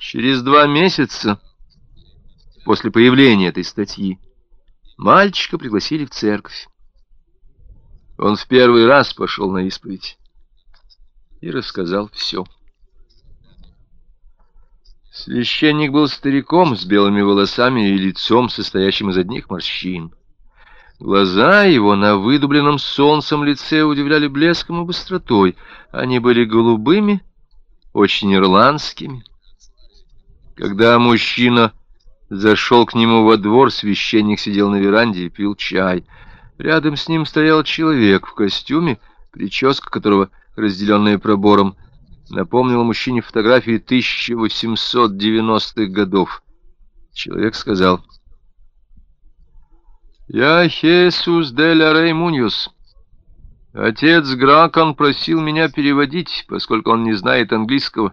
Через два месяца после появления этой статьи мальчика пригласили в церковь. Он в первый раз пошел на исповедь и рассказал все. Священник был стариком с белыми волосами и лицом, состоящим из одних морщин. Глаза его на выдубленном солнцем лице удивляли блеском и быстротой. Они были голубыми, очень ирландскими. Когда мужчина зашел к нему во двор, священник сидел на веранде и пил чай. Рядом с ним стоял человек в костюме, прическа которого, разделенная пробором, напомнила мужчине фотографии 1890-х годов. Человек сказал, «Я Хесус де ла Рей Муньос. Отец Гракон просил меня переводить, поскольку он не знает английского».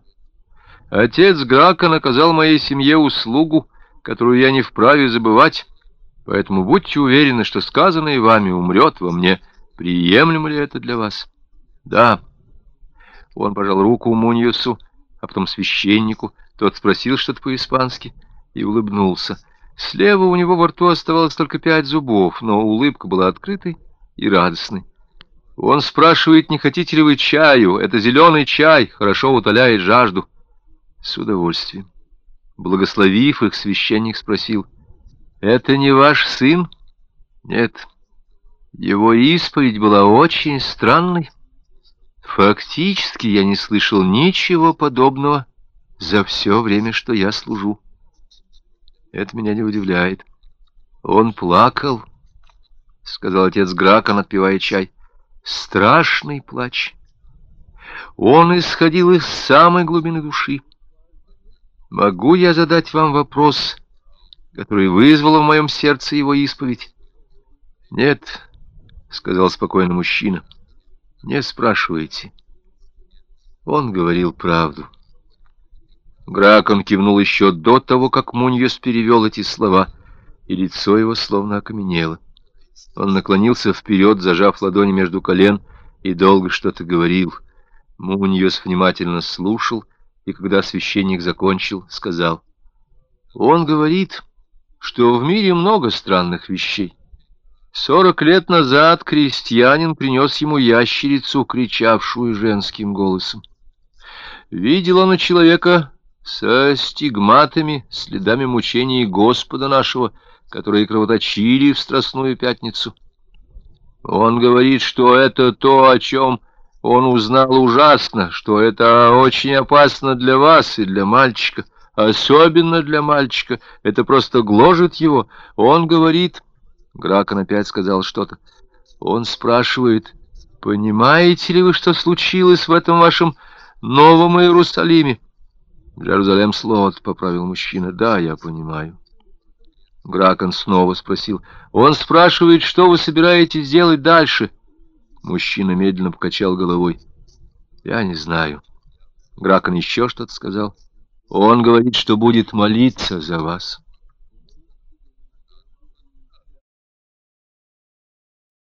Отец Грака наказал моей семье услугу, которую я не вправе забывать, поэтому будьте уверены, что сказанное вами умрет во мне. Приемлемо ли это для вас? Да. Он пожал руку Муньюсу, а потом священнику. Тот спросил что-то по-испански и улыбнулся. Слева у него во рту оставалось только пять зубов, но улыбка была открытой и радостной. Он спрашивает, не хотите ли вы чаю? Это зеленый чай, хорошо утоляет жажду. С удовольствием. Благословив их, священник спросил, «Это не ваш сын?» «Нет». Его исповедь была очень странной. Фактически я не слышал ничего подобного за все время, что я служу. Это меня не удивляет. Он плакал, — сказал отец Гракон, отпивая чай. Страшный плач. Он исходил из самой глубины души. Могу я задать вам вопрос, который вызвал в моем сердце его исповедь? Нет, — сказал спокойно мужчина, — не спрашивайте. Он говорил правду. Гракон кивнул еще до того, как Муньос перевел эти слова, и лицо его словно окаменело. Он наклонился вперед, зажав ладони между колен, и долго что-то говорил. Муньос внимательно слушал — и когда священник закончил, сказал, «Он говорит, что в мире много странных вещей. Сорок лет назад крестьянин принес ему ящерицу, кричавшую женским голосом. Видел он человека со стигматами, следами мучений Господа нашего, которые кровоточили в Страстную Пятницу. Он говорит, что это то, о чем он узнал ужасно, что это очень опасно для вас и для мальчика, особенно для мальчика. Это просто гложет его. Он говорит... Гракон опять сказал что-то. Он спрашивает, понимаете ли вы, что случилось в этом вашем новом Иерусалиме? Джерузалем Слот, — поправил мужчина. Да, я понимаю. Гракон снова спросил. Он спрашивает, что вы собираетесь делать дальше? — Мужчина медленно покачал головой. «Я не знаю». Гракон еще что-то сказал. «Он говорит, что будет молиться за вас».